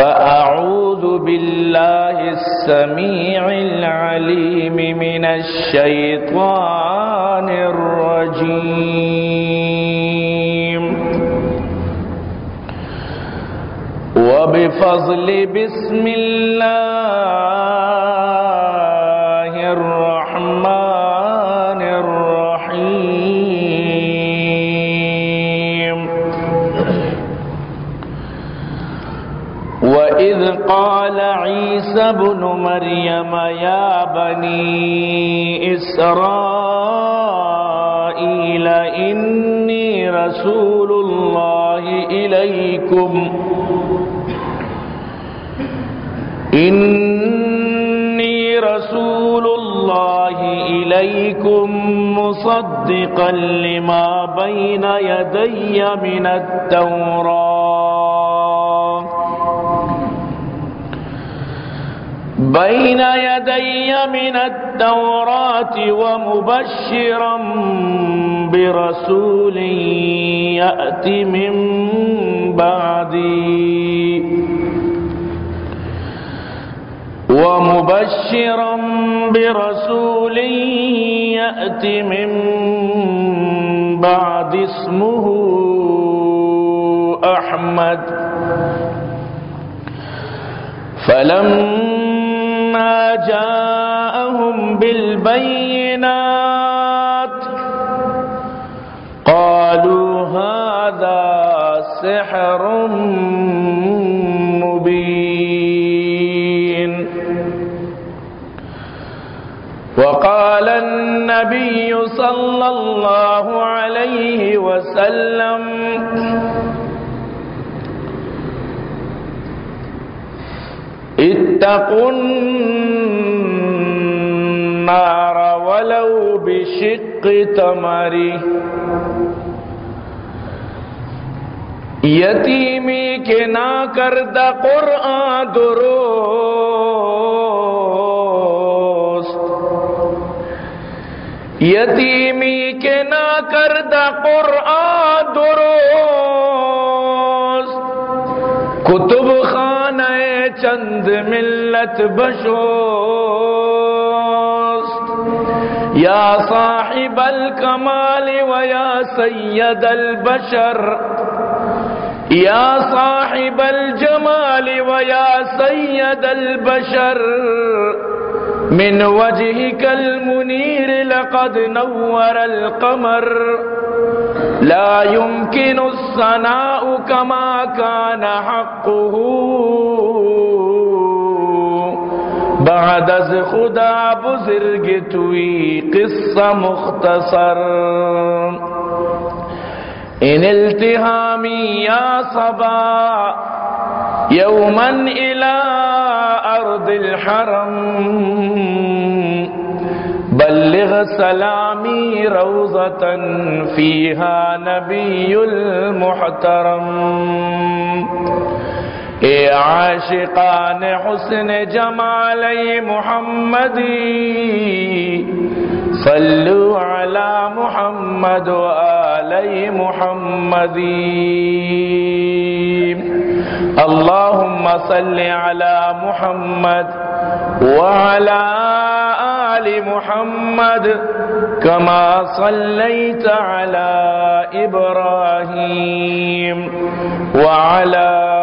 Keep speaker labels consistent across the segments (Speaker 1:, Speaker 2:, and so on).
Speaker 1: فأعوذ بالله السميع العليم من الشيطان الرجيم. وبفضل بسم الله عيسى بن مريم يا بني إسرائيل إني رسول الله إليكم. إني رسول الله إليكم مصدقا لما بين يدي من التوراة. بين يدي من التوراة ومبشرا برسول يأتي من بعدي. ومبشرا برسول يأتي من بعد اسمه أحمد. فلما جاءهم بالبينات. قالوا هذا سحر مبين. وقال النبي صلى الله عليه وسلم اتقوا النار ولو بشق تمره یتیمی کے نہ کردہ قرآن درست. یتیمی کے نہ کردہ قرآن درست. ملت بشوست. یا صاحب الکمال و یا سید البشر. یا صاحب الجمال و یا سید البشر. من وجهك المنير لقد نور القمر. لا يمكن الصناء كما كان حقه. بعد از خدا بزرگ توی قصة مختصر. ان التهامي يا صبا يوما إلى أرض الحرم. بلغ سلامي روضة فيها نبي المحترم. اے عاشقان حسن جمالی محمدی صلو علی محمد و آلی اللهم صل على محمد وعلى آل محمد كما صليت على إبراهيم وعلى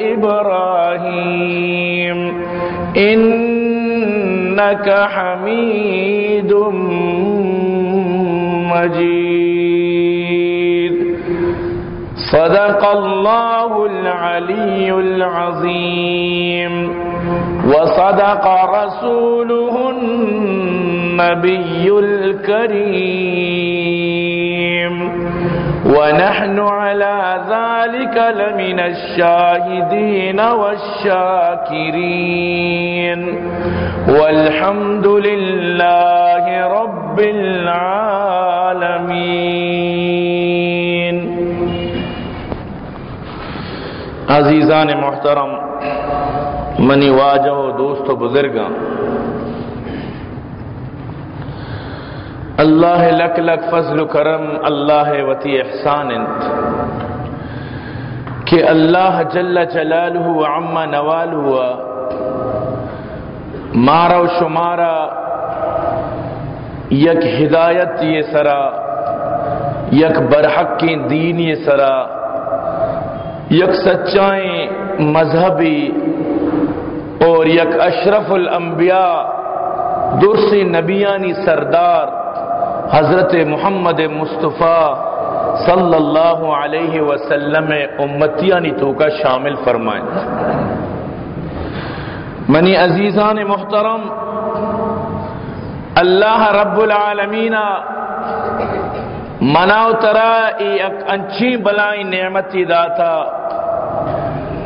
Speaker 1: إبراهيم. إنك حميد مجيد. صدق الله العلي العظيم. وصدق رسوله النبي الكريم. ونحن على ذلك لمن الشاهدين والشاكرين. والحمد لله رب العالمين. عزیزان محترم، منی واجہ دوست و بزرگاں اللہ لک لک فضل و کرم، اللہ وتی احسان انت۔ کہ اللہ جل جلالہ و عما نوال ہوا مارا و شمارا، یک ہدایت یہ سرا، یک برحق کی دین یہ سرا، یک سچائیں مذہبی، اور یک اشرف الانبیاء درسی نبیانی سردار۔ حضرت محمد مصطفیٰ صلی اللہ علیہ وسلم امتیانی تو کا شامل فرمائیں منی عزیزان محترم، اللہ رب العالمین مناو ترا یک انچی بلائی نعمتی داتا۔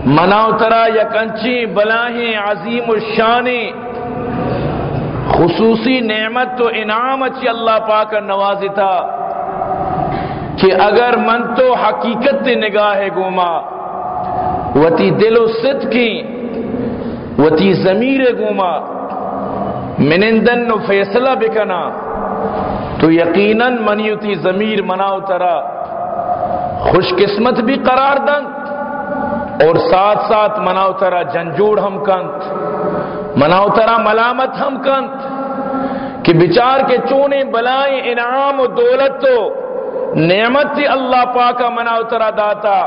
Speaker 1: مناو ترا یک انچی بلائی عظیم الشانی۔ خصوصی نعمت تو انعام اچھی اللہ پاک نوازی تھا کہ اگر من تو حقیقت نگاہ گوما، وتی دل و ست کی، وتی ضمیر گوما، منندن نو فیصلہ بکنا، تو یقیناً منیوتی ضمیر مناؤ ترا، خوش قسمت بھی قرار دن، اور ساتھ ساتھ مناؤ ترا جنجوڑ ہم کنت مناؤ ترا ملامت ہم کنت کہ بچار کے چونے بلائیں انعام و دولت تو نعمت تھی اللہ پاکا منا اترا داتا۔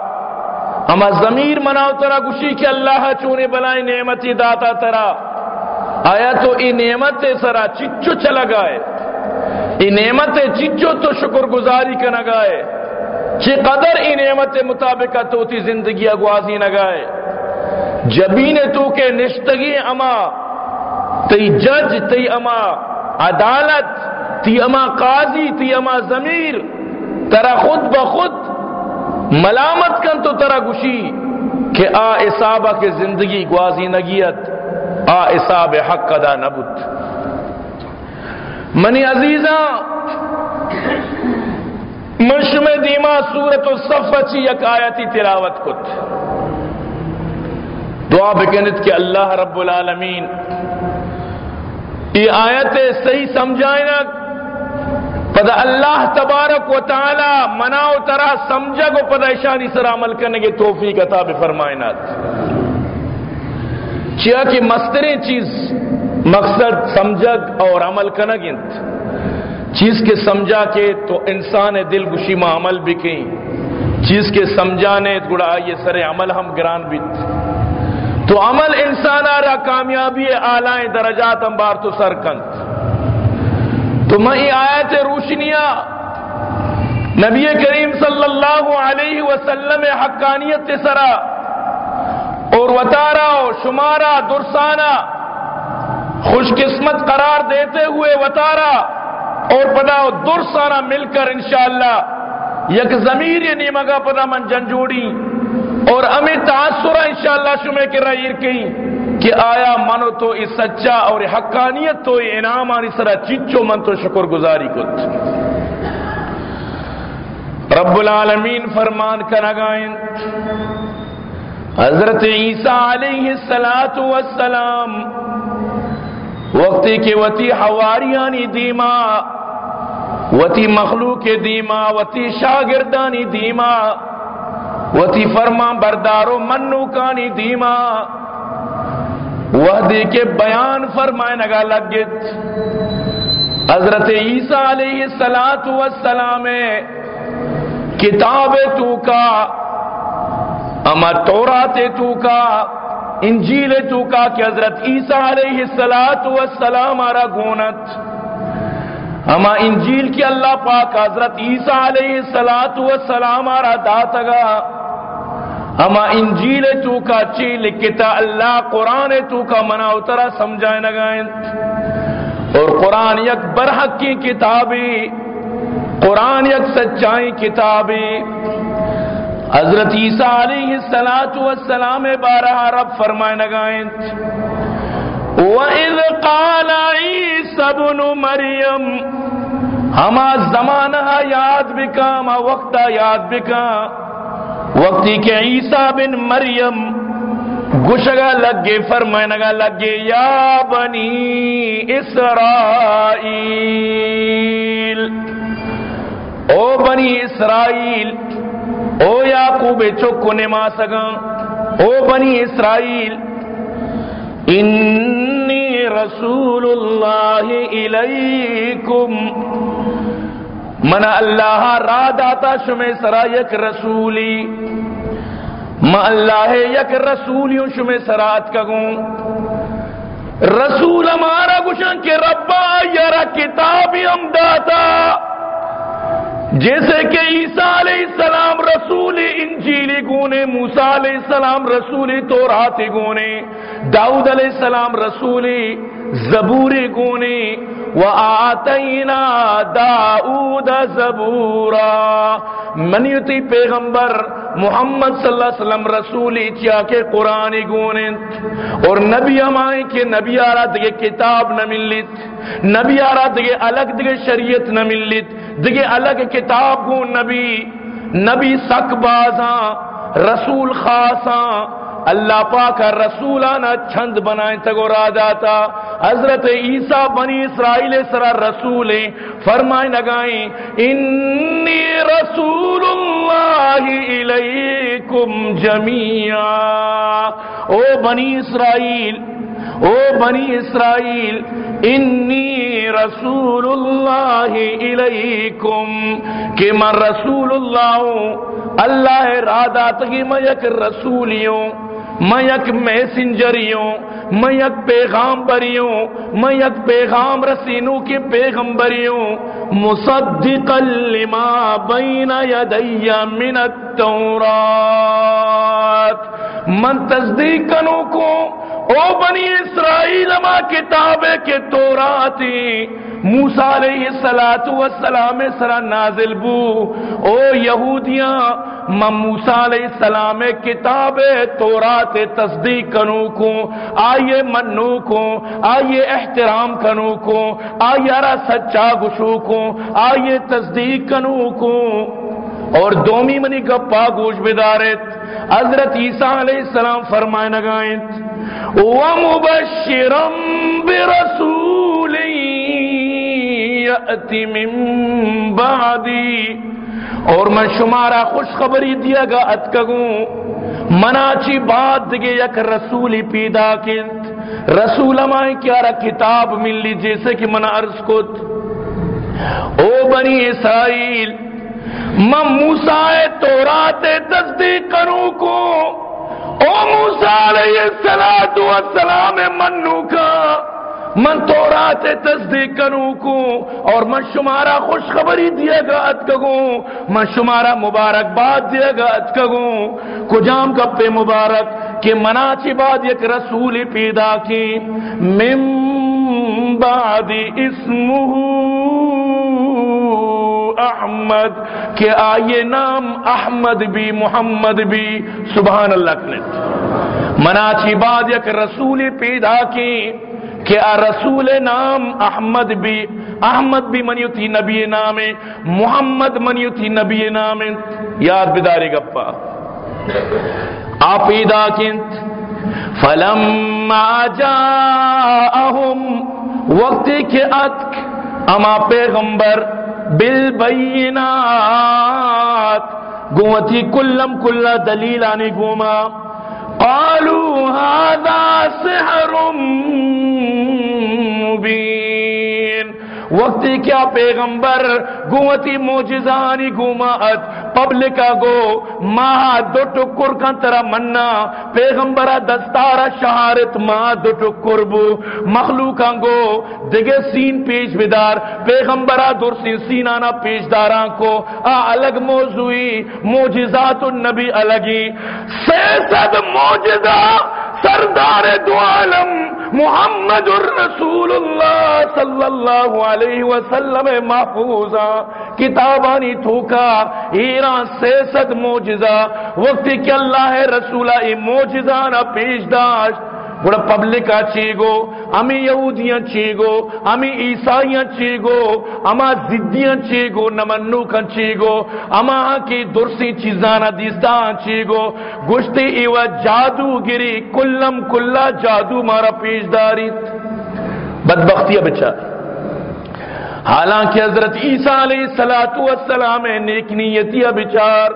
Speaker 1: اما ضمیر منا اترا گشی کہ اللہ چونے بلائیں نعمتی داتا ترا۔ آیا تو ای نعمت سرا چچو چلا گائے ای نعمت چچو تو شکر گزاری کا نگائے چی قدر ای نعمت مطابق تو تی زندگی اگوازی نگائے جبین تو کے نشتگی اما، تی جج، تی اما عدالت، تی اما قاضی، تی اما ضمیر، ترا خود بخود ملامت کن تو ترا گشی کہ آ اصابہ کے زندگی گوازی نگیت، آ اصاب حق ادا نبت منی عزیزاں مشم دیما سورت الصف چی یک آیتی تلاوت کت۔ دعا بکنت کہ اللہ رب العالمین یہ آیت صحیح سمجھائیں نا اللہ تبارک و تعالی منا و ترا سمجھا کو پدا اشاری سر عمل کرنے کے توفیق عطا فرمائنات۔ چیا کہ مستریں چیز مقصد سمجھگ اور عمل کرنا گنت۔ چیز کے سمجھا کے تو انسان دل گشی میں عمل بھی کہیں۔ چیز کے سمجھانے گڑا یہ سر عمل ہم گران بیت۔ تو عمل انسان آ رہا، کامیابی آلائیں درجات امبار تو سرکنت تو میں آیت روشنیاں نبی کریم صلی اللہ علیہ وسلم حقانیت سرا اور وطارا شمارا، درسانہ، خوش قسمت قرار دیتے ہوئے وطارا اور پدا درسانہ مل کر انشاءاللہ یک ضمیر یعنی مگا پدا من جنجوڑی۔ اور امی تاثر انشاءاللہ شمع کے رائر کی کہ آیا منو تو اس سچا اور حقانیت تو انعام آنی سرا چچو من تو شکر گزاری کت۔ رب العالمین فرمان کا نگائن حضرت عیسیٰ علیہ السلام وقتی کے وتی حواریانی دیما، وتی مخلوق دیما، وتی شاگردانی دیما وتی فرما بردارو منو کانی دیما وحدی کے بیان فرمائے نگا لگت حضرت عیسیٰ علیہ السلام کتاب تو کا، اما تورات تو کا، انجیل تو کا کہ حضرت عیسیٰ علیہ السلام آرہ گونت۔ اما انجیل کی اللہ پاک حضرت عیسیٰ علیہ السلام آرہ داتگا۔ اما انجیل تو کا چی لکھتا اللہ قرآن تو کا منا اترا سمجھائے نگائیں۔ اور قرآن یک برحق کی کتابی، قرآن یک سچائی کتابی۔ حضرت عیسیٰ علیہ السلام بارہ رب فرمائے نگائیں۔ وَإِذْ قَالَ عِيسَى بْنُ مَرْيَمْ، ہما زمانہ یاد بکا، ہما وقتہ یاد بکا۔ وقتی کہ عیسیٰ بن مریم گشگا لگے، فرمائنگا لگے، یا بنی اسرائیل۔ او بنی اسرائیل، او یاقوب چکو نما سگا او بنی اسرائیل، انی رسول اللہ الیکم من اللہ را داتا شمی سرا یک رسولی. ما اللہ یک رسولیوں شمی سرات کگوں. رسول ہمارا گشن کے ربا یرا کتابی ہم داتا. جیسے کہ عیسیٰ علیہ السلام رسول انجیلی گونے، موسیٰ علیہ السلام رسول تورات گونے، داؤد علیہ السلام رسول زبوری گونے وآتینا داؤد زبورا۔ منیتی پیغمبر محمد صلی اللہ علیہ وسلم رسولی چیا کے قرآن گونت اور نبی ہمائیں کہ نبی آرہ دگے کتاب نہ ملت۔ نبی آرہ دگے الگ دگے شریعت نہ ملت۔ دگے الگ کتاب گو نبی۔ نبی سک بازاں رسول خاصاں اللہ پاک رسولانہ چھند بنائیں تگو را جاتا حضرت عیسیٰ بنی اسرائیل سرا رسول فرمائیں نگائیں، انی رسول اللہ الیکم جمیعا۔ او بنی اسرائیل، او بنی اسرائیل، انی رسول اللہ الیکم کہ میں رسول اللہ ہوں، اللہ رادات کی میں یک رسولیوں۔ میں یک میسنجریوں میں یک پیغام بریوں میں یک پیغام رسینوں کے پیغمبریوں، مصدقا لما بین یدی من التورات۔ من تصدیق کنوں کو او بنی اسرائیل ما کتاب کے توراتی موسیٰ علیہ السلام سرا نازل بو۔ او یہودیاں من موسیٰ علیہ السلام کتاب تورات تصدیق کنو کو، آئیے منو کو، آئیے احترام کنو کو، آئیے را سچا گشو کو، آئیے تصدیق کنو کو۔ اور دومی منی گپا گوش بدارت حضرت عیسیٰ علیہ السلام فرمائے نگائیں ومبشرا برسول يأتي من بعدي اور میں شمارا خوشخبری دیا گا اتکگوں۔ مناچی بات دگے یک رسولی پیدا کنت رسول مائیں کیارا کتاب ملی جیسے کہ منا عرض کت۔ او بنی اسرائیل من موسیٰ تورات تصدیق کروں کو او موسیٰ علیہ السلام منو کا۔ من تورات تصدیق کروں کو اور من شمارا خوشخبری دیا گا اتکگوں من شمارا مبارک بات دیا گا اتکگوں کجام گپے مبارک کہ مناچی بعد یک رسول پیدا کی۔ من بعد اسمہ احمد کہ آئیے نام احمد بھی، محمد بھی، سبحان اللہ کنت مناچی بعد یک رسول پیدا کی، کہ رسول نام احمد بھی احمد بھی منیو تھی نبی نام محمد منیو تھی نبی نام یاد بداری گپا۔ آپ پیدا کنت فلما جاءہم، وقت کے اتک اما پیغمبر بالبینات گوتی کلم کلا دلیل آنی گوما. قالوا هذا سحر مبین. وقتی کیا پیغمبر گوتی موجزانی گومات پبلکا گو ماہ دو ٹکر کا ترا منا پیغمبرہ دستارا شہارت ماہ دو ٹکر بو مخلوقاں گو دگے سین پیش بدار، پیغمبرہ دور سین سینانا پیش داران کو آ الگ موضوعی موجزات النبی الگی سیسد موجزہ سردار دو عالم محمد الرسول اللہ صلی اللہ علیہ وسلم محفوظا کتابانی تھوکا، ایران سیست ست موجزہ وقتی کہ اللہ رسولہ موجزہ نہ پیش داشت بڑا پبلک چیگو، امی یہودیاں چیگو، امی عیسائیاں چیگو، اما زدیاں چیگو نمنو کن چیگو، اما کی درسی چیزانا دیستان چیگو، گشتی ایوہ جادو گری کلم کلا جادو مارا پیش داری بدبختیہ بچا حالانکہ حضرت عیسیٰ علیہ السلام نیک نیتیہ بچار۔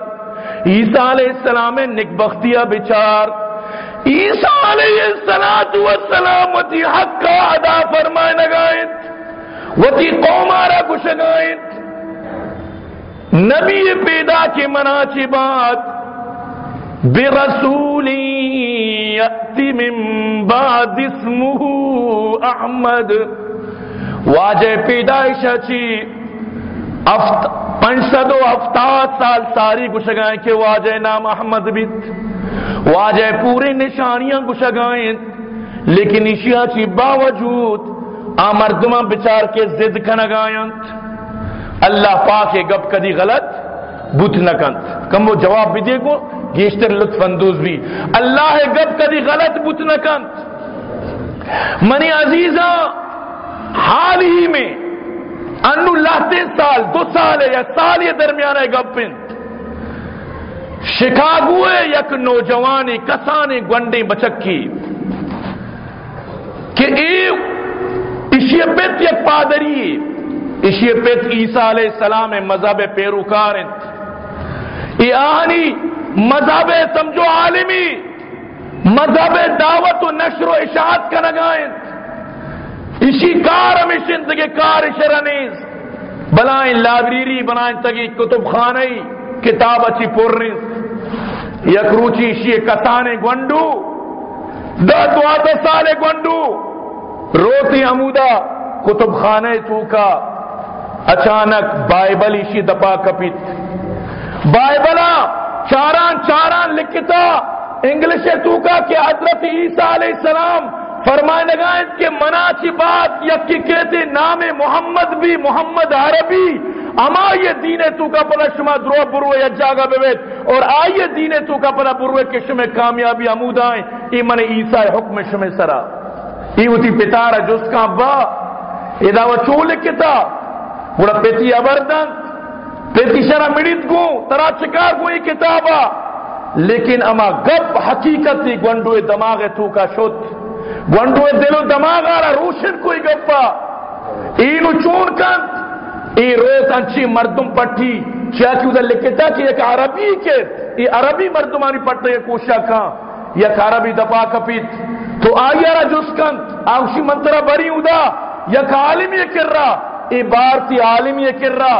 Speaker 1: عیسیٰ علیہ السلام نیک بچار۔ عیسیٰ علیہ السلام وتی حق کا ادا فرمائے نگائت وتی قومارا کشگائت نبی پیدا کی مناچی بات برسولی یأتی من بعد اسمه احمد۔ واجہ پیدائش اچھی پنسد و افتاد سال ساری کشگائیں کہ واجہ نام احمد بیت، واجہ پورے نشانیاں گشگائیں، لیکن اشیاء چی باوجود آمردمہ بچار کے زد کنگائیں۔ اللہ پاک گب کدی غلط بت نکنت کم وہ جواب بھی دے گو گیشتر لطف اندوز بھی۔ اللہ گب کدی غلط بت نکنت منی عزیزہ حال ہی میں انو لاتے سال دو سال ہے یا سال یہ درمیان ہے گب پنت شکاگوئے یک نوجوانی کسانی گونڈی بچکی۔ کہ اشی پیت یک پادری اشی پیت عیسیٰ علیہ السلام مذہب پیروکار ای آنی مذہب سمجھو عالمی، مذہب دعوت و نشر و اشاعت کا نگائیں اسی کار ہمیشن تگے کار شرنیز بلائیں لائبریری، بنائیں تگی کتب خانئی کتاب اچھی پورنیز یک روچی شی کتانے گونڈو دا دوات سال گونڈو روتی عمودہ کتب خانے تو اچانک بائبل شی دپا کپیت۔ بائبلا چاران چاران لکھتا انگلش تو کہ حضرت عیسیٰ علیہ السلام فرمائے لگائیں کہ مناچی بات یکی کہتے نام محمد بھی محمد عربی، اما یہ دین تو کا پلا شما درو بروے یا جاگا بیویت اور آئیے دین تو کا پلا بروے کے شما کامیابی عمود آئیں، ای من عیسیٰ حکم شما سرا۔ ای ہوتی پتارا جس کا ابا ادا وہ چول کتا، بڑا پیتی ابردن پیتی شرا مڑید گو، ترا چکار گو ای کتابا، لیکن اما گپ حقیقت دی گونڈوے دماغ تو کا شد۔ گونڈوے دل و دماغ آرہ روشن کوئی گپا۔ اینو چون کن۔ ای روز انچی مردم پٹھی۔ کیا کی ادھر لکھتا کہ ایک عربی کے۔ ای عربی مردمانی پٹھتے یہ کوشا کھا یک عربی دپا کپیت۔ تو آئی رہا جس کن۔ آوشی منترہ بری ادا یک عالم یہ کر رہا ای بارتی عالم یہ کر رہا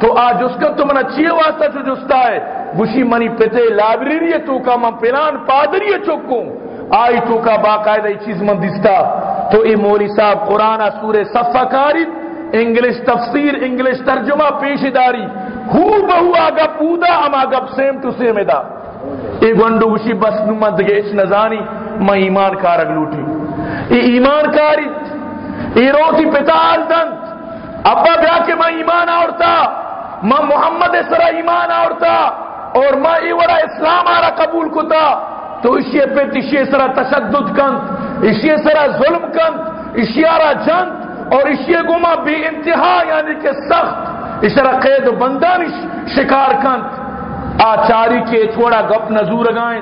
Speaker 1: تو آ جس کن تو من اچھی واسطہ جو جستا ہے۔ گوشی منی پتے لائبریری تو کا من پلان پادری چکوں۔ آئی تو کا باقاعدہ چیز من دستا تو ای مولی صاحب قرآن سورہ صفہ کارید، انگلش تفسیر، انگلش ترجمہ پیش داری۔ ہو بہو آگا پودا، ہم آگا سیم ٹو سیم ادا۔ ای گنڈو گشی بس نمت گے اچ نزانی، میں ایمان کارگ لوٹی۔ ای ایمان کاری ای روتی پتا آلدن ابا بیا کہ میں ایمان آورتا، میں محمد سرا ایمان آورتا اور میں ای وڑا اسلام آرہ قبول کتا۔ تو اسی پہ تشی سرا تشدد کن اسی سرا ظلم کن اسی آرہ جنت اور اسی گما بھی انتہا یعنی کہ سخت اس طرح قید و بندان شکار کن آچاری کے تھوڑا گپ نظور گائیں،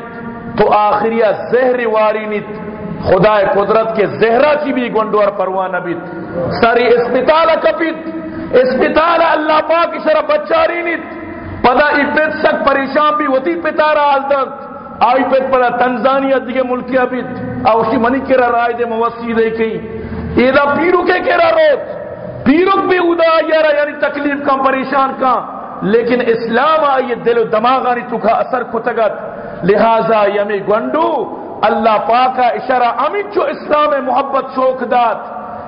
Speaker 1: تو آخریہ زہر واری نیت خدا قدرت کے زہرہ کی بھی گنڈور پروانہ بیت۔ ساری اسپتال کپیت، اسپتال اللہ پاک شرح بچاری نیت پدا ابت سک پریشان بھی ہوتی پتارا آلدت آئی پیت پدا تنزانیہ دیگے ملکیہ بیت آوشی منی کرا رائے دے موسی دے کئی. ایدا پیرو کے کہہ روت پیرو بھی ادا آیا یعنی تکلیف کا پریشان کا لیکن اسلام آئیے دل و دماغ آنی تو کا اثر کتگت. لہذا یمی گنڈو، اللہ پاکا اشارہ امین جو اسلام محبت شوق دات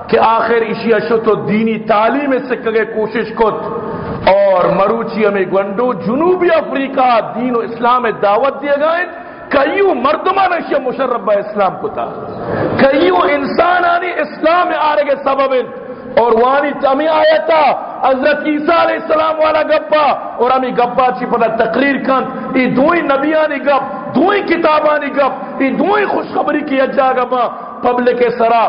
Speaker 1: کہ آخر اشیاء شو تو دینی تعلیم سے کگے کوشش کت. اور مروچی ہمیں گنڈو، جنوبی افریقہ دین و اسلام دعوت دیا گئے کئیو مردمان اشیاء مشرب اسلام کو تھا کئیو انسانانی اسلام آرے کے سبب اور وانی تمی آیا تھا حضرت عیسیٰ علیہ السلام والا گپا۔ اور ہمیں گپا چی پتا تقریر کن۔ ای دوئی نبیانی گپ، دوئی کتابانی گپ، ای دوئی خوشخبری کی اجا گپا پبلک سرا،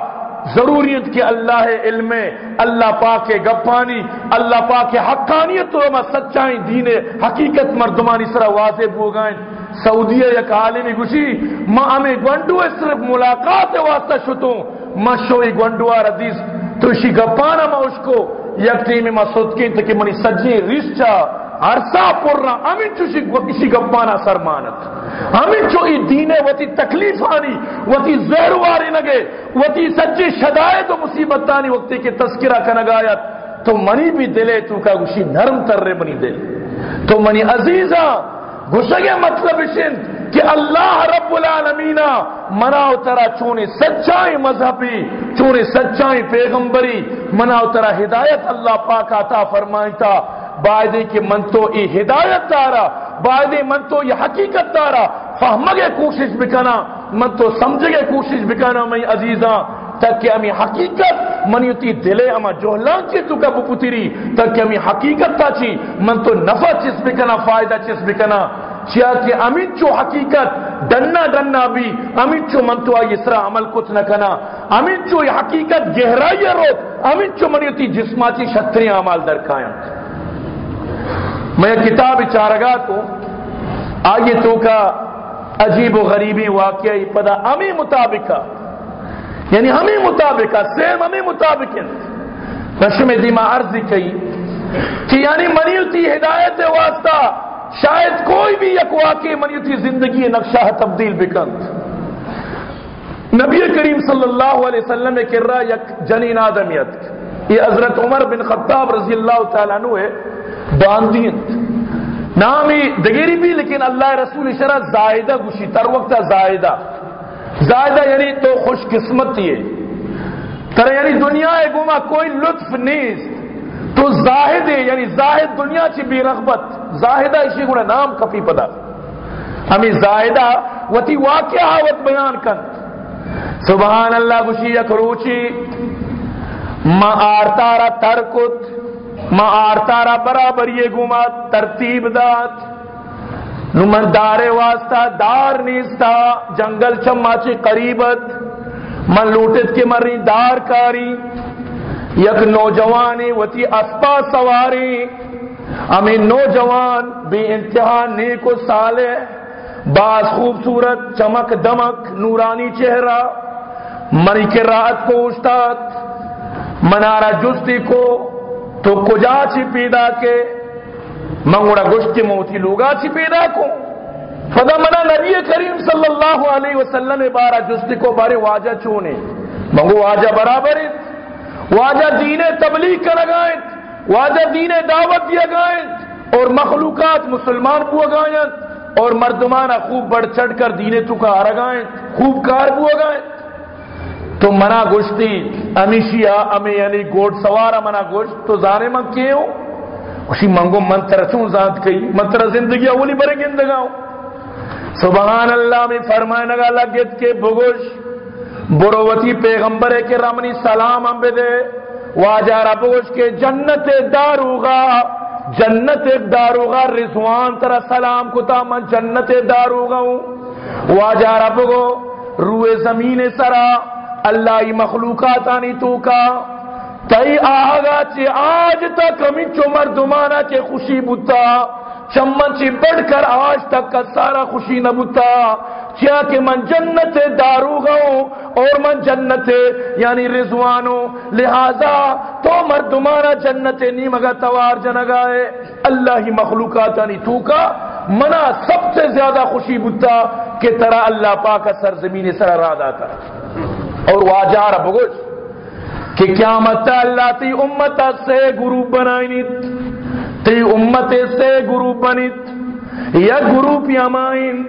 Speaker 1: ضروریت کہ اللہ علم، اللہ پاک گپانی، اللہ پاک حقانیت تو ہم سچائیں دین حقیقت مردمانی سرا واضح ہو گئیں۔ سعودیہ یک عالمی گوشی، ما ہمیں گونڈو صرف ملاقات واسطہ شتوں ما شوئی گونڈو ردیس تو اسی گپانا ما اس کو، یک تیمی ما صدقین تکی منی سجی ریسچا عرصہ پر رہا ہمیں چوشی اسی گپانا سرمانت۔ ہمیں چو ای دین وتی تکلیف آنی، وتی زہرواری نگے، وتی سجی شدائد و مصیبت آنی وقتی کے تذکرہ کنگایت تو منی بھی دلے تو کا گوشی نرم تر رہے منی دل۔ تو منی عزیزہ گوشگے مطلب اشن کہ اللہ رب العالمین مناو ترا چونے سچائی مذہبی چونے سچائی پیغمبری مناو ترا ہدایت اللہ پاک آتا فرمائیتا۔ بائدے کہ من تو ای ہدایت دارا بائدے من تو یہ حقیقت دارا۔ فہمگے کوشش بکنا، من تو سمجھگے کوشش بکنا، میں عزیزاں تاکہ ہمیں حقیقت منیتی دلے اما جوہلان چی تو کا بپتری تاکہ ہمیں حقیقت تا چی من تو نفع چس بکنا فائدہ چس بکنا چیا کہ امین چو حقیقت ڈننا ڈننا بھی، امین چو من تو آئی اسرا عمل کچھ نہ کنا۔ امین چو یہ حقیقت گہرائی رو امین چو منیتی جسماتی شتری عمال درکائیں میں کتاب چارگاہ کو آئیے تو کا عجیب و غریبی واقعی پدا ہمیں مطابق یعنی ہمیں مطابق سیم ہمیں مطابق رشم دیما عرضی کئی کہ یعنی منیوتی ہدایت واسطہ شاید کوئی بھی یک واقع منیوتی زندگی نقشہ تبدیل بکند نبی کریم صلی اللہ علیہ وسلم نے کر یک جنین آدمیت یہ حضرت عمر بن خطاب رضی اللہ تعالیٰ عنہ ہے باندینت نامی دگیری بھی، لیکن اللہ رسول شرح زائدہ گوشی، تر وقت زائدہ۔ زائدہ یعنی تو خوش قسمت ہے تر یعنی دنیا گما کوئی لطف نہیں۔ تو زاہد ہے یعنی زاہد دنیا چی بھی رغبت۔ زاہدہ اسی گوڑا نام کپی پدا۔ ہمیں زاہدہ وتی واقعہ آوت بیان کن۔ سبحان اللہ، گوشی یک روچی۔ ما آرتارا ترکت، ما آرتارا برابر یہ گما ترتیب دات نمن دار واسطہ، دار نیستا جنگل چما چی قریبت، من لوٹت کے مری دار کاری، یک نوجوانی وتی اسپا سواری ہمیں نوجوان بے انتہا نیک و صالح، باز خوبصورت، چمک دمک، نورانی چہرہ مری کے رات پوچھتات منارا جستی کو، تو کجا چی پیدا کے؟ منگوڑا گشتی موتی لوگا چی پیدا کو؟ فدا منا نبی کریم صلی اللہ علیہ وسلم بارا جستی کو بارے واجہ چونے۔ منگو واجہ برابر واجہ دین تبلیغ کا لگائیں۔ واجہ دین دعوت دیا گائیں۔ اور مخلوقات مسلمان بو گائیں اور مردمانہ خوب بڑھ چڑھ کر دینے تو کا آرگائیں خوب کار بو گائیں تو منا گوشتی، امیشیا امی یعنی گوڑ سوارا منا گوشت تو زانے من کیے ہو اسی منگو منتر چون ذات کئی، منتر زندگی اولی برے گندگاؤں۔ سبحان اللہ میں فرمائے نگا لگت کے بگوش بروتی پیغمبر کے رمنی سلام ہم دے۔ واجہ ربوش کے جنت داروغا جنت داروغا رضوان ترا سلام کتا من جنت داروغا ہوں۔ واجہ ربگو روئے زمین سرا، اللہ مخلوقات آنی تو کا تئی آگا چے آج تک ہمیں چو مردمانا چے خوشی بتا چمن چی بڑھ کر آج تک کا سارا خوشی نہ بتا کیا کہ من جنت دارو گاؤں اور من جنت یعنی رضوانو لہذا تو مردمانا جنت نی مگا توار جنگائے اللہ ہی مخلوقات یعنی تو کا منا سب سے زیادہ خوشی بتا کہ ترا اللہ پاک سرزمین سر رادا کا اور واجہ ربگوش کہ قیامت اللہ تی امت سے گروپ بنائنیت، تی امت سے گروپ بنیت، یا گروپ یمائن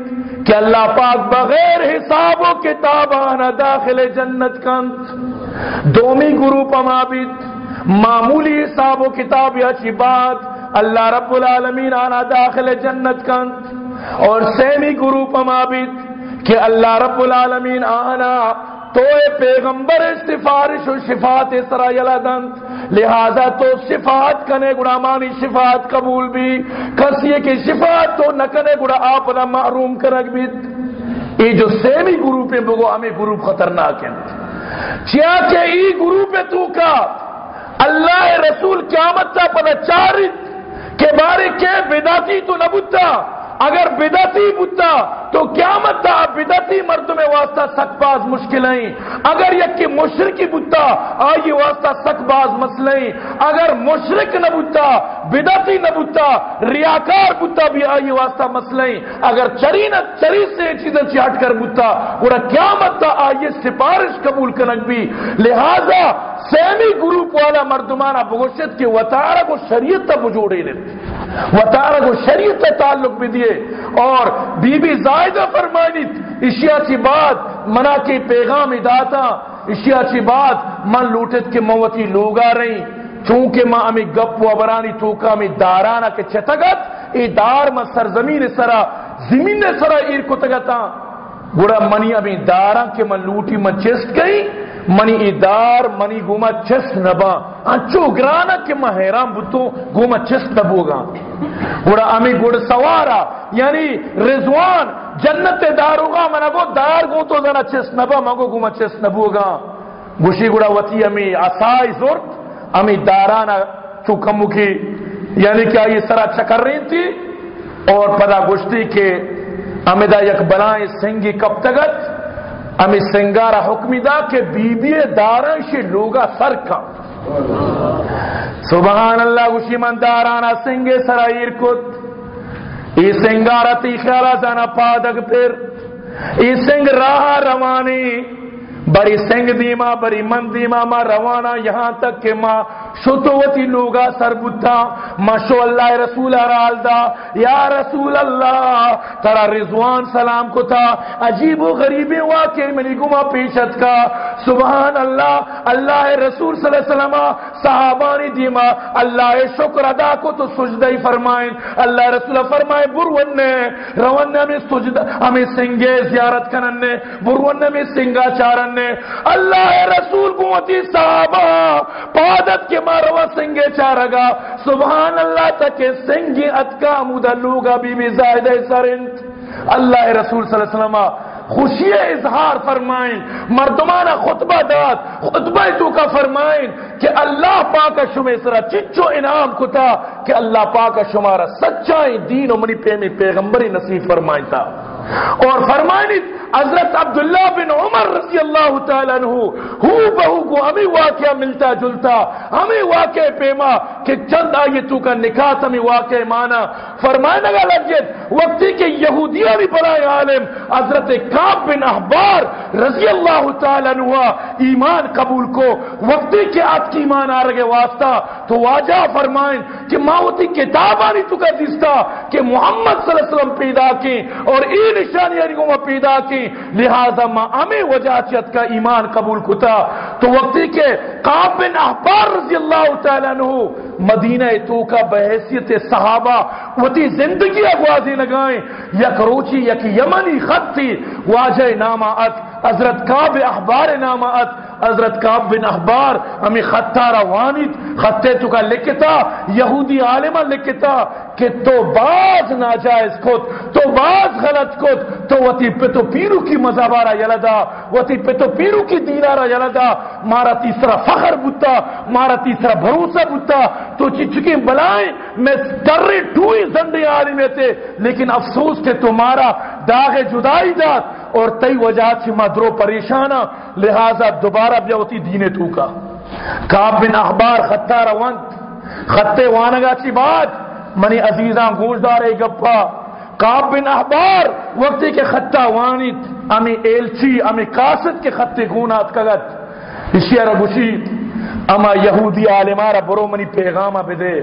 Speaker 1: کہ اللہ پاک بغیر حساب و کتاب آنا داخل جنت کند دومی گروپ امابت معمولی حساب و کتاب یا چی بات اللہ رب العالمین آنا داخل جنت کند اور سیمی گروپ مابد کہ اللہ رب العالمین آنا تو اے پیغمبر سفارش و شفات سرا یلدن لہذا تو شفات کنے گڑا مانی شفات قبول بھی۔ کسی کہ شفات تو نہ کنے گڑا آپ نہ محروم کرک بھی۔ یہ جو سیمی گروپ ہے بگو ہمیں گروپ خطرناک ہیں۔ چیا کہ ای گروپ ہے تو کا اللہ رسول قیامت تا پتہ چارت کہ بارے کے بداتی تو نہ اگر بدتی بتا تو قیامت تا بدتی مرد میں واسطہ سک باز مشکلیں اگر یک کی مشرقی بتا آئی واسطہ سک باز مسئلیں اگر مشرق نہ بتا بدتی نہ بتا ریاکار بتا بھی آئی واسطہ مسئلیں اگر چری نہ چری سے چیزیں چاٹ کر بتا پورا قیامت تا آئی سفارش قبول کنک بھی۔ لہذا سیمی گروپ والا مردمانہ بگوشت کے وطارہ کو شریعت تا بجوڑے لیتے۔ وطارہ کو شریعت سے تعلق بھی دیے اور بی بی زائدہ فرمائنی اشیاء چی بات منا کی پیغام اداتا اشیاء چی بات من لوٹت کے موتی لوگ آ رہی، چونکہ ماں امی گپ و برانی توکا امی دارانا کے چھتگت، ای دار ما سرزمین سرا، زمین سرا ایر کو تگتا گوڑا منی امی داران کے من لوٹی من چست گئی منی ادار منی گوما چس نبا. انچو گرانا کہ میں حیران بتو، گوما چس نبو گا. گوڑا امی گوڑ سوارا. یعنی رضوان، جنت دارو گا. منہ گو دار گو تو زنا چس نبا، مگو گوما چس نبو گا. گوشی گوڑا وطی امی اسائی زورت، امی دارانا چو کمو کی. یعنی کیا یہ سرا چکر رہی تھی؟ اور پدا گوشتی کہ امیدہ یک بلائیں سنگی کب تگت؟ امی سنگارا حکمی دا کہ بیبی بی شی لوگا سر کا۔ سبحان اللہ، گوشی من دارانا سنگ سرائیر کت۔ ای سنگارا تی خیالا زنا پادک پھر۔ ای سنگ راہ روانی۔ بڑی سنگ دیما بڑی من دیما ما روانا یہاں تک کہ ماں شتوتی لوگا سر بتا ماشو اللہ رسول رال دا۔ یا رسول اللہ، ترا رضوان سلام کو تھا۔ عجیب و غریب واقع منی گما پیشت کا۔ سبحان اللہ اللہ رسول صلی اللہ علیہ وسلم صحابانی دیما اللہ شکر ادا کو تو سجدہ ہی فرمائیں۔ اللہ رسول فرمائے برون نے روان نے ہمیں سجدہ، ہمیں سنگے زیارت کنن نے برون نے ہمیں سنگا چارن نے اللہ رسول کو صحابہ، پادت کے ماروا سنگے چارگا، سبحان اللہ تک سنگی اتکا مدہ لوگا بی بی زائدہ سرنت۔ اللہ رسول صلی اللہ علیہ وسلم، خوشی اظہار فرمائیں مردمانہ خطبہ داد، خطبہ تو کا فرمائیں کہ اللہ پاک شمع سرا چچو انعام کتا کہ اللہ پاک شمارا سچائیں دین و منی پیمی پیغمبری نصیب فرمائیں تھا اور فرمائیں حضرت عبداللہ بن عمر رضی اللہ تعالیٰ عنہ، ہو بہو کو ہمیں واقعہ ملتا جلتا، ہمیں واقع پیما کہ چند آیتوں کا نکاح ہمیں واقع مانا. فرمائے لگا لجت وقتی کہ یہودیہ بھی بڑا عالم حضرت کعب بن احبار رضی اللہ تعالیٰ عنہ ایمان قبول کو وقتی کے آپ کی ایمان آ رہے واسطہ، تو واجہ فرمائیں کہ ماوتی کتاب آنی تو کا دستا کہ محمد صلی اللہ علیہ وسلم پیدا کی اور ای نشانی کو پیدا کی، لہذا ما امی وجاچت کا ایمان قبول کتا۔ تو وقتی کے قاب بن احبار رضی اللہ تعالیٰ عنہ مدینہ تو کا بحیثیت صحابہ وتی زندگی اگوازی لگائیں۔ یک روچی، یک یمنی خط تھی، واجہ نامہ نامات حضرت قاب احبار نامات حضرت کعب بن احبار، ہمیں خطہ روانیت خطے تو کا لکھتا، یہودی عالمہ لکھتا کہ تو باز ناجائز کت تو باز غلط کت تو وتی پتو پیرو کی مذہبارا یلدا، وتی پتو پیرو کی دینارا یلدا، مارا تیسرا فخر بتا مارا تیسرا بھروسہ بتا تو چچکی بلائیں، میں ترے ٹوئی زندے عالمے تھے لیکن افسوس کہ تمہارا داغ جدائی دات اور تئی وجہ سے مدرو پریشانا ہاں، لہذا دوبارہ بیا ہوتی دینے تو کا کعب بن احبار خطہ روانت۔ خطے وانگا چی بات منی عزیزاں گوش دارے گپا۔ کعب بن احبار وقتی کے خطہ وانیت۔ امی ایلچی، امی قاسد کے خطے گونات کگت۔ اسی ربوشید اما یہودی عالمارا برو منی پیغامہ بدے۔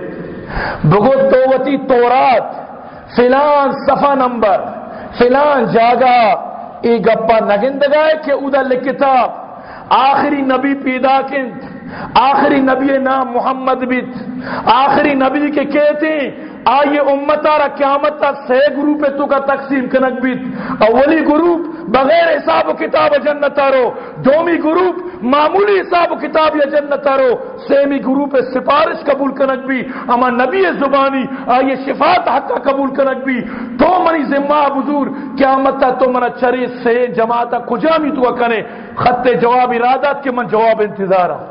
Speaker 1: بگو تووتی تورات۔ فلان صفحہ نمبر۔ فلان جاگا ای گپا نگندگائے کہ ادل کتاب، آخری نبی پیدا کند آخری نبی نام محمد بیت، آخری نبی کے کہتے
Speaker 2: آئیے امتارا قیامت سے گروپ تو کا تقسیم کنک بیت۔ اولی گروپ بغیر حساب و کتاب جنتارو دومی گروپ معمولی حساب و کتاب یا جنتارو سیمی گروپ سفارش قبول کنک بھی، اما نبی زبانی آئیے شفاعت حق قبول کنک بھی۔ تو منی ذمہ بزور قیامت تو منا چری سے جماعت کجا بھی تو کنے خط جواب ارادات کے من جواب انتظار ہوں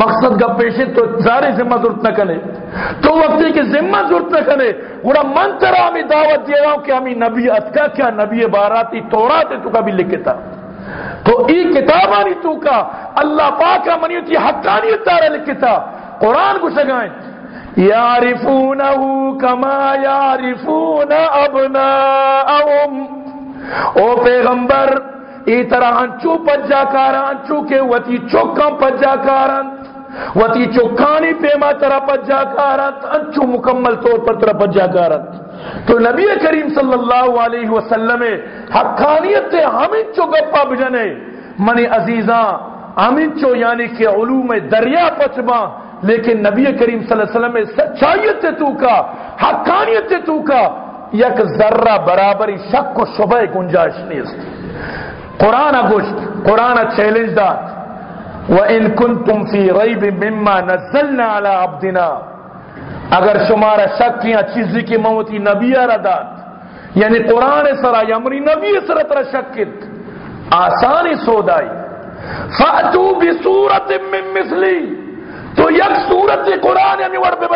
Speaker 2: مقصد کا پیشے تو سارے ذمہ ضرورت نہ کرے۔ تو وقت کی ذمہ ضرورت نہ کرے۔ گوڑا من ترا ہمیں دعوت دے رہا ہوں کہ ہمیں نبی اتکا کیا، نبی باراتی توڑاتے تو کا بھی لکھتا تو ای کتاب آنی تو کا، اللہ پاک منی تھی حقانیت تارا لکھتا قرآن کو سگائیں یارفونہو کما یارفون ابناءہم۔ او پیغمبر، ای طرح انچو پجا کارا انچو کے وتی چوکا پجا کارا وتی چوکانی پیما طرح پجا کارا انچو مکمل طور پر طرح پجا کارا تو نبی کریم صلی اللہ علیہ وسلم حقانیت سے ہمیں چو گپا بجنے، منی عزیزاں، ہمیں چو یعنی کہ علوم دریا پچما لیکن نبی کریم صلی اللہ علیہ وسلم سچائیت سے تو کا، حقانیت سے تو کا، یک ذرہ برابری شک و شبہ گنجائش نہیں قرآن گوشت، قرآن چیلنج دات وَإِن كُنْتُمْ فِي رَيْبٍ مِمَّا نَزَّلْنَا عَلَىٰ عَبْدِنَا۔ اگر شمارا شک کیا چیزی کی موتی نبی ردات یعنی قرآن سرا یمری نبی سرا ترا شکت۔ آسانی سودائی۔ فَأْتُوا بِسُورَةٍ مِّن مِثْلِ تو یک سورت قرآن یعنی ور پہ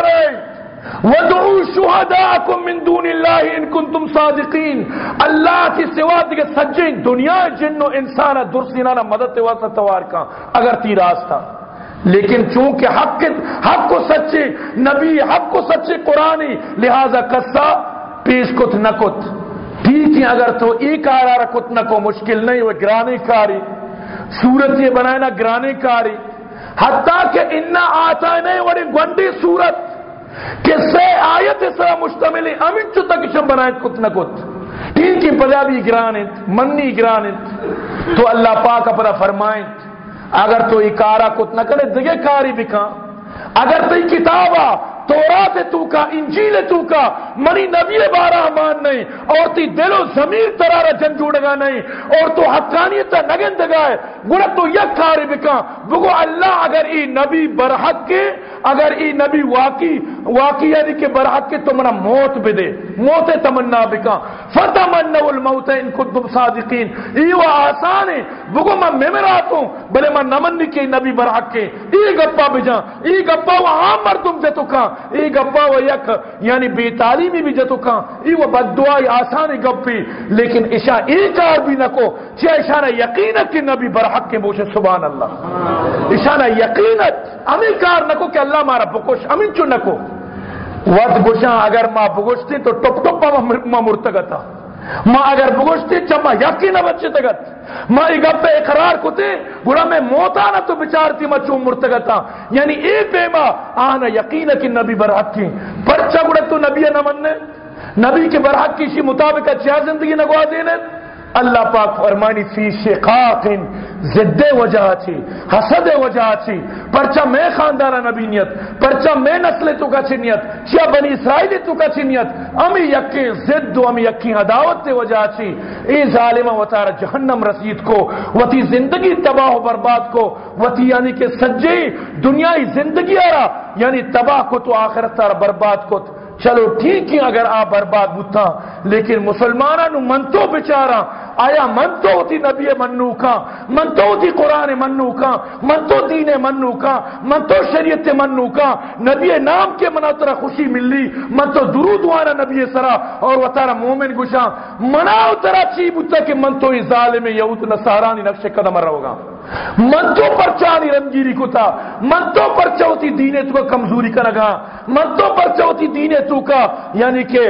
Speaker 2: مِّن دُونِ اللَّهِ إِن كُنتُمْ صَادِقِينَ۔ اللہ کی سوا دیگه سجین دنیا جن و انسان درسینانا مدد واسطہ توار کا اگر تی راستہ لیکن چونکہ حق حق کو سچے نبی، حق کو سچے قرآنی، لہذا قصہ پیش کت نکت ٹھیک ہے، اگر تو ایک آرا رکت نکو مشکل نہیں، وہ گرانے کاری۔ صورت یہ بنائے نا گرانے کاری۔ حتیٰ کہ انہا آتا نہیں وڑی گونڈی صورت کہ سے آیت سرا مشتمل امن چو تک شم کت نہ کت۔ تین کی پجابی گرانت، منی گرانت۔ تو اللہ پاک اپنا فرمائیں۔ اگر تو اکارا کت نہ کرے دیگے کاری بکا اگر تو کتابا تورات تو کا، انجیل تو کا، منی نبی بارہ مان نہیں اور تی دل و ضمیر ترارا جن جوڑ گا نہیں، اور تو حقانیت نگن دگائے گڑا تو یک کاری بکا، بگو اللہ اگر ای نبی برحق کے، اگر ای نبی واقعی واقعی یعنی کہ برحق کے تو منا موت بھی دے، موت تمنا بکا۔ فتمنوا الموت ان کنتم صادقین۔ ای وہ آسان ہے، بگو میں میمرات ہوں، بلے میں نمن کے نبی برحق کے۔ ای گپا بجا ای گپا وہ عام مردم جتو کا۔ ای گپا و یک یعنی بے تعلیمی بھی جتو کا ای وہ بددعائی آسان گپی، لیکن اشا ای کار بھی نہ کو چاہ اشارہ یقینت کہ نبی برحق کے بوشے سبحان اللہ۔ اشارہ یقینت امی کار نہ کو کہ اللہ مارا بکوش ہمیں چو نہ کو۔ ود گوشاں اگر ماں بگوشتی تو ٹپ ٹپ ماں مرتگتا ما اگر بگوشتی چما یقی نہ بچے تگت؟ ما ای گپ اقرار کتے گڑا میں موتا نہ تو بچارتی ما چون مرتگتا یعنی اے پیما، آنا یقین کی نبی برحق کی۔ پرچہ گڑا تو نبی نہ مننے۔ نبی کے برحق کی مطابق اچھا زندگی نگوا دینے۔ اللہ پاک فرمانی فی شقاق زد وجہ چی حسد وجہ چی پرچا میں خاندارہ نبی نیت پرچا میں نسل تو کا چی نیت چیا بنی اسرائیلی تو کا چی نیت، امی یکی زد و امی یکی عداوت تے وجہ چی ای ظالمہ وطار جہنم رسید کو وطی زندگی تباہ و برباد کو وطی یعنی کہ سجی دنیای زندگی آرہ یعنی تباہ کو تو آخرت تار برباد کو، چلو ٹھیک ہی اگر آپ برباد بتا لیکن مسلمانوں من تو بچارا آیا من تو ہوتی نبی منو کا من تو ہوتی قرآن منو کا من تو دین منو کا من تو شریعت منو کا نبی نام کے منا ترا خوشی ملی، من تو درود وانا نبی سرا، اور وہ تارا مومن گشا مناؤ ترا چی بتا کہ من تو ظالم یہود نصارانی نقش قدم رہو گا من تو پرچانی رنگیری کو تھا من تو پرچا ہوتی دینے تو کا کمزوری کا لگا من تو پرچا ہوتی دینے تو کا یعنی کہ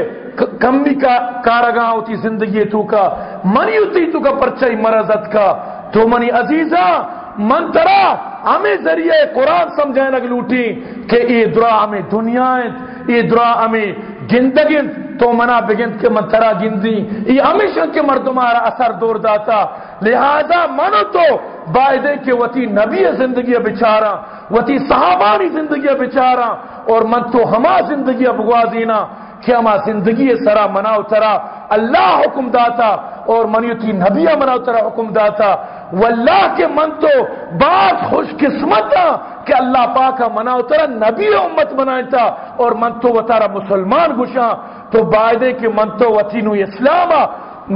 Speaker 2: کمی کا کارگاہ ہوتی زندگی تو کا۔ منی ہوتی تو کا پرچائی مرضت کا؟ تو منی عزیزہ، من ترا، ہمیں ذریعے قرآن سمجھائیں لگ لوٹی کہ یہ درا ہمیں دنیا یہ درا ہمیں گندگن تو منا بگند کے من ترا گندی۔ یہ ہمیشہ کے مردمارا اثر دور داتا۔ لہذا منو تو بائدے کے وتی نبی زندگی بچارا، وتی صحابانی زندگی بچارا، اور من تو ہما زندگی بگوازینا۔ کہ ہما زندگی سرا منا اترا اللہ حکم داتا اور منیتی نبی منا اترا حکم داتا۔ واللہ کے من تو بات خوش قسمت کہ اللہ پاک منا اترا نبی امت بنائتا اور من تو وطارا مسلمان گشا تو بائدے کہ من تو وطینو اسلام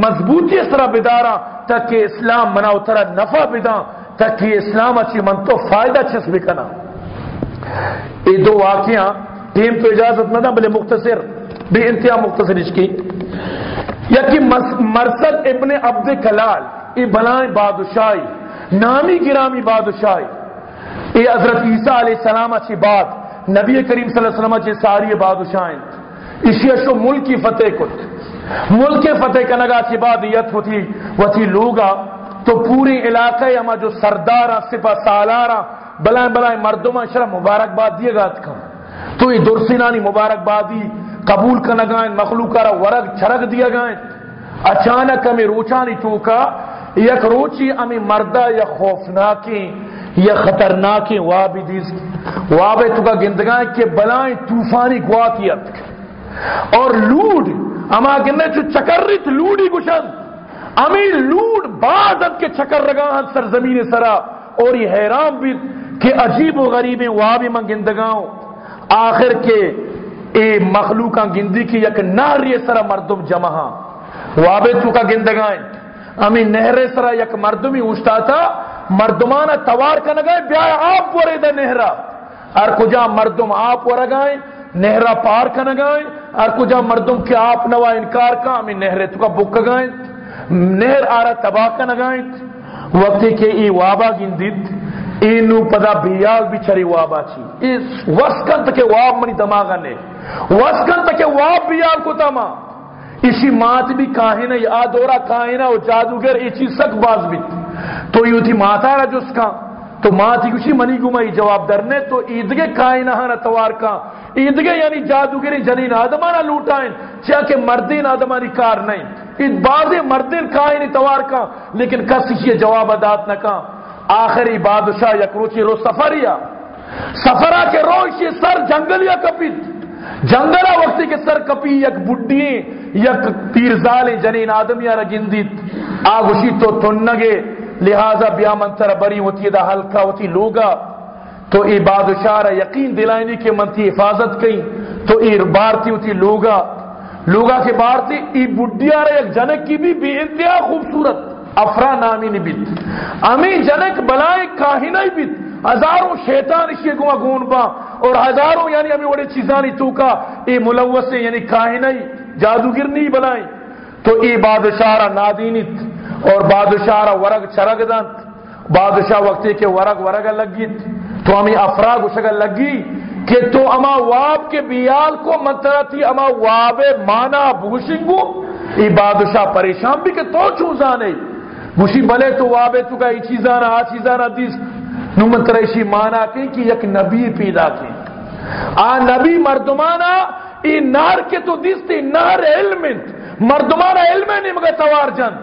Speaker 2: مضبوطی سرا بدارا تک کہ اسلام منا اترا نفع بدا تک کہ اسلام اچھی من تو فائدہ چس بکنا یہ دو واقعہ ٹیم تو اجازت نہ بلے مختصر۔ بے انتہا مختصر اس کی۔ یکی مرسد ابن عبد کلال، ای بلائیں بادشاہی، نامی گرامی بادشاہی۔ ای حضرت عیسیٰ علیہ السلام اچھی بات، نبی کریم صلی اللہ علیہ وسلم اچھی ساری بادشاہیں۔ اسی اشو ملکی فتح کت ملک فتح کنگا اچھی بات یت ہوتی وتی لوگا تو پوری علاقہ ہما جو سردارا سپا سالارا بلائیں بلائیں مردمہ شرح مبارک باد دیے گا تو یہ درسینانی مبارک بادی قبول کا نگائیں مخلوق را ورگ چھرگ دیا گائیں۔ اچانک ہمیں روچانی چوکا، یک روچی ہمیں مردہ یا خوفناکی یا خطرناکی وابی دیز۔ وابی تو کا گندگائیں کہ بلائیں توفانی گواتیت اور لوڈ اما گندے چو چکر ریت لوڈی گشن۔ امی لوڈ بازت کے چکر رگا رگاہن سرزمین سرا۔ اور یہ حیران بھی کہ عجیب و غریبیں وابی من گندگاؤں آخر کے اے مخلوقہ گندی کی یک ناری سرا مردم جمع ہاں۔ وابے چکا گندگائیں۔ امی نہر سرا یک مردمی اوشتا تھا مردمانا توار کا نگائیں۔ بیا آپ ورے دا نہرا ار کجا مردم آپ ورگائیں۔ نہرا پار کا نگائیں۔ ار کجا مردم کے آپ نوا انکار کا۔ امی نہر تو کا بک گائیں نہر آرہ تباہ کا نگائیں۔ وقتی کے ای وابا گندید۔ اینو پدا بیال بچری وابا چی اس وسکن تک واب منی دماغا نے وسکن تک واب بیال کو تما اسی مات بھی کاہنا یا دورا کاہنا و جادوگر ایچی سک باز بھی تو یوں تھی ماتا را جس کا تو ماتی کسی منی گمائی جواب درنے تو عیدگے کائنہ ہانا توار کا عیدگے یعنی جادوگری جنین آدمانا لوٹائیں چاہ کہ مردین آدمانی کار نہیں این بعض مردین کائنی توار کا لیکن کسی یہ جواب ادات نہ کا آخری بادشاہ یک روچی رو سفریا۔ سفرہ کے روشی سر جنگلیا کپیت جنگلہ وقتی کے سر کپی یک بڈی یک پیرزال جنین آدمیا رگندیت آگوشی تو تنگے لہذا بیا منتر بری ہوتی دا حلقہ ہوتی لوگا۔ تو ای بادشاہ را یقین دلائنی کے منتی حفاظت کئی تو ای بارتی ہوتی لوگا۔ لوگا کے بارتی ای بڈیا را یک جنک کی بھی بے انتہا خوبصورت۔ افرا نامی نہیں بیت۔ امی جنک بلائے کاہنائی بیت۔ ہزاروں شیطان اسی گوا گون با اور ہزاروں یعنی ہمیں بڑے چیزانی تو کا۔ ای ملوث سے یعنی کاہنائی جادوگر نہیں بلائیں تو ای بادشاہ را نادینت اور بادشاہ را ورگ چرگ دن بادشاہ وقتی کے ورگ ورگ لگیت۔ تو ہمیں افراغ اسگل لگی کہ تو اما واب کے بیال کو منترہ تھی، اما واب مانا بوشنگو ای بادشاہ پریشان بھی کہ تو چوزانے مشی بلے تو وابے تو کا ای چیزانا، آ چیزانا دیس۔ نمت ریشی مانا کی کہ یک نبی پیدا کی آ نبی مردمانا، ای نار کے تو دیس تی نار علم مردمانا علم نہیں مگر توار جن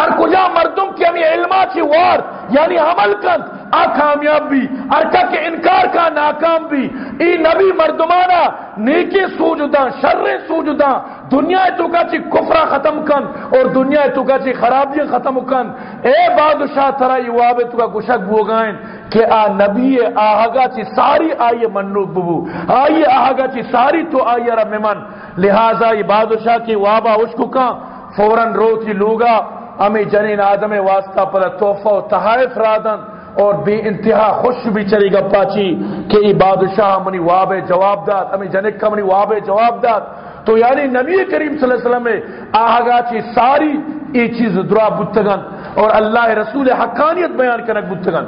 Speaker 2: اور کجا مردم کی ہمیں علمہ چی وار یعنی حمل کند۔ آ کامیاب بھی ارکا کے انکار کا ناکام بھی۔ ای نبی مردمانہ، نیکی سوجدہ شر سوجدہ دنیا تو کا چی کفرہ ختم کن اور دنیا تو کا چی خرابی ختم کن۔ اے بادشاہ، ترا یواب تو کا گشک بوگائیں کہ آ نبی آہگا چی ساری آئیے منو ببو آئیے آہگا چی ساری تو آئیے رب من لہذا یہ بادشاہ کی وابا اشکو کا فوراں رو چی لوگا۔ امی جنین آدم واسطہ پر توفہ و تحائف رادن اور بے انتہا خوش بھی چلی گا پاچی کہ ای بادشاہ منی واب جواب داد، امی جنک کا منی واب جواب داد۔ تو یعنی نبی کریم صلی اللہ علیہ وسلم میں آہگا چی ساری ای چیز درا بتگن اور اللہ رسول حقانیت بیان کنک بتگن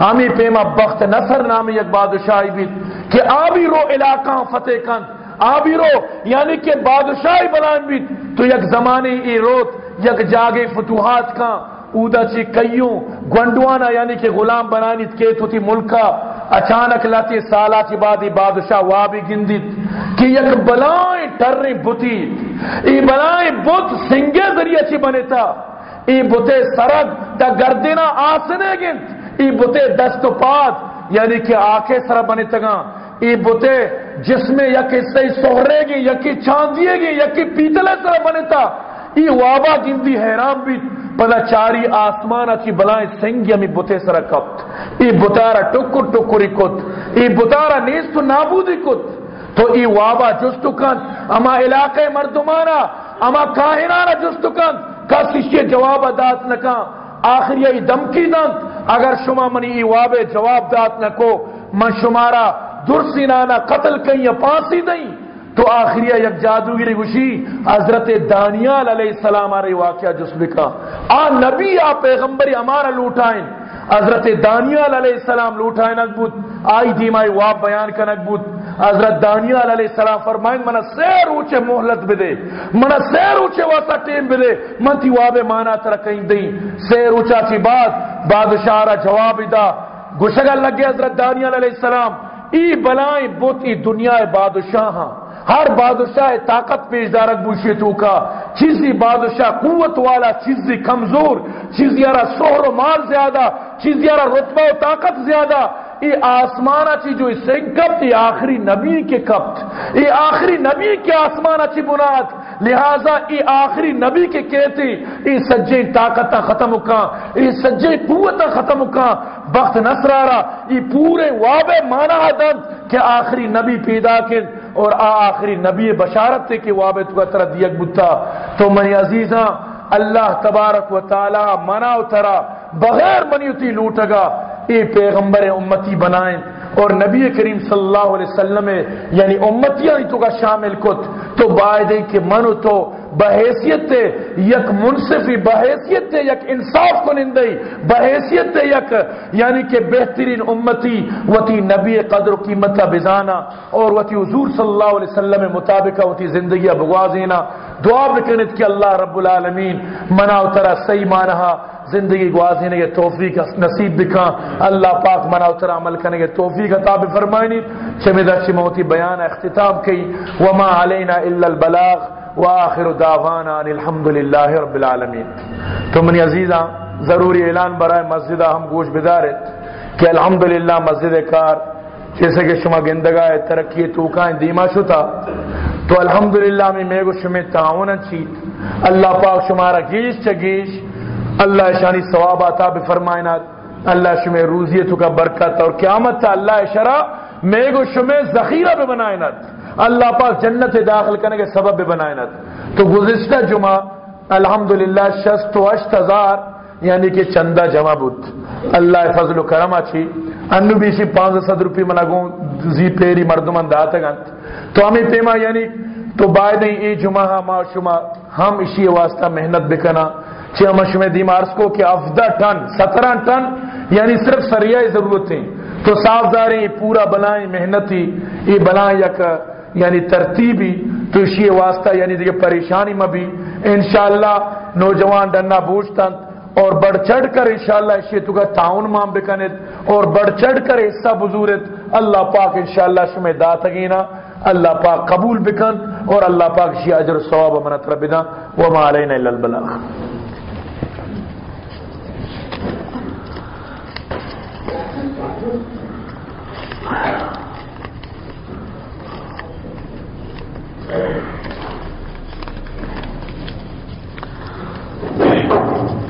Speaker 2: ہمیں پیما بخت نصر نامی یک بادشاہی بھی کہ آبی رو علاقہ فتح کن۔ آبی رو یعنی کہ بادشاہی بلان بھی تو یک زمانے ای روت، یک جاگے فتوحات کا اودا چی کئیوں گونڈوانا یعنی کہ غلام بنانی کے تو تھی ملکا اچانک لاتی سالا چی بعدی بادشاہ وابی گندیت کہ یک بلائیں ٹرنی بوتی ای بلائیں بوت سنگے ذریعہ چی بنے تھا۔ ای بوتے سرد تا گردینا آسنے گنت ای بوتے دست و پات یعنی کہ آکے سر بنے تگا ای بوتے جس میں یکی سی سہرے گی یکی چاندیے گی یکی پیتلے سر بنے تا ای وابا گندی حیران بھی پدا چاری آسمان اچھی بلائیں سنگی ہمیں بوتے سر کپت ای بوتارا ٹکر ٹکری کت۔ ای بوتارا نیست نابودی کت۔ تو ای وابا جستو کن۔ اما علاقے مردمانا، اما کاہنانا جستو کن۔ کس اس جواب دات نکا۔ آخر یہ دمکی دنت اگر شما منی ای وابے جواب دات نکو، من شمارا درسی نانا قتل کئی پانسی دیں تو آخری یک جادوگری گوشی حضرت دانیال علیہ السلام آرہی واقعہ جس بکا آ نبی، آ پیغمبری ہمارا لوٹائیں۔ حضرت دانیال علیہ السلام لوٹائیں اکبوت آئی دیمائی واب بیان کن اکبوت حضرت دانیال علیہ السلام فرمائیں، منا سیر اوچے محلت بدے منا سیر اوچے واسا ٹیم بدے من تی واب مانا ترکیں دیں۔ سیر اوچا چی بات، بادشاہ را جواب دا گشگل لگے حضرت دانیال علیہ السلام، ای بلائیں بوتی دنیا بادشاہ ہاں۔ ہر بادشاہ طاقت پیش دارک بوشی تو کا۔ چیزی بادشاہ قوت والا، چیزی کمزور، چیزی یارا سہر و مال زیادہ، چیزی یارا رتبہ و طاقت زیادہ۔ یہ آسمانہ چی جو اس سے کبت یہ آخری نبی کے کبت یہ آخری نبی کے آسمانہ چی بنات لہذا ای آخری نبی کے کہتے، ای سجے طاقت ختم کا ای سجے قوت ختم کا بخت نصرارا ای پورے واب مانا دن کہ آخری نبی پیدا کن۔ اور آ آخری نبی بشارت تے کہ واب تو کا دیگ بتا تو منی عزیزاں، اللہ تبارک و تعالی منا اترا، بغیر منیتی لوٹگا۔ اے پیغمبر امتی بنائیں۔ اور نبی کریم صلی اللہ علیہ وسلم یعنی امتیاں تو کا شامل کت۔ تو باعدے کہ منو تو بحیثیت یک منصفی، بحیثیت یک انصاف کو نندئی بحیثیت یک یعنی کہ بہترین امتی، وتی نبی قدر و قیمت بزانا اور وتی حضور صلی اللہ علیہ وسلم مطابق وتی زندگی بگوازینا دعا بکنت کہ اللہ رب العالمین منا اترا صحیح مانہا زندگی گوازینے کے توفیق نصیب بکا اللہ پاک منا اترا عمل کرنے کے توفیق عطا فرمائنی۔ چمیدہ چموتی بیان اختتام کی۔ وما علینا الا البلاغ۔ وآخر دعوانا ان الحمدللہ رب العالمین۔ تو منی عزیزاں، ضروری اعلان برائے مسجدہ ہم گوش بدارت کہ الحمدللہ مسجد کار، جیسے کہ شما گندگاہ ترقی توکائیں دیما شتا، تو الحمدللہ میں میگو شمی تعاون چیت اللہ پاک شمارا گیش چگیش اللہ شانی ثواب عطا بفرمائنات اللہ شمی روزیتو کا برکت اور قیامت تا اللہ شرع میگو شمی ذخیرہ بے بنائنات اللہ پاک جنت داخل کرنے کے سبب بھی بنائے تو گزشتہ جمعہ الحمدللہ شست و اشت ہزار یعنی کہ چندہ جمع بود۔ اللہ فضل و کرم اچھی۔ انو بیشی پانچ ست روپی منا گوں زی پیری مردمان داتا گنت تو ہمیں پیما یعنی تو باید ای جمعہ ہاں، ما شما ہم اسی واسطہ محنت بکنا۔ چھ ہم شما دیمارس کو کہ افدہ ٹن، سترہ ٹن یعنی صرف سریعہ ضرورت ہیں۔ تو صاف داریں پورا بلائیں، محنتی یہ بلائیں یک یعنی ترتیبی تو اسی واسطہ یعنی دیکھ پریشانی میں بھی۔ انشاءاللہ نوجوان ڈننا بوجھتا اور بڑھ چڑھ کر انشاءاللہ اسی تو کا تعاون مام بکنت اور بڑھ چڑھ کر حصہ بزورت اللہ پاک انشاءاللہ شمع داتگینا اللہ پاک قبول بکن اور اللہ پاک شی اجر ثواب منت ربنا۔ وما علینا الا البلاغ۔ Thank you.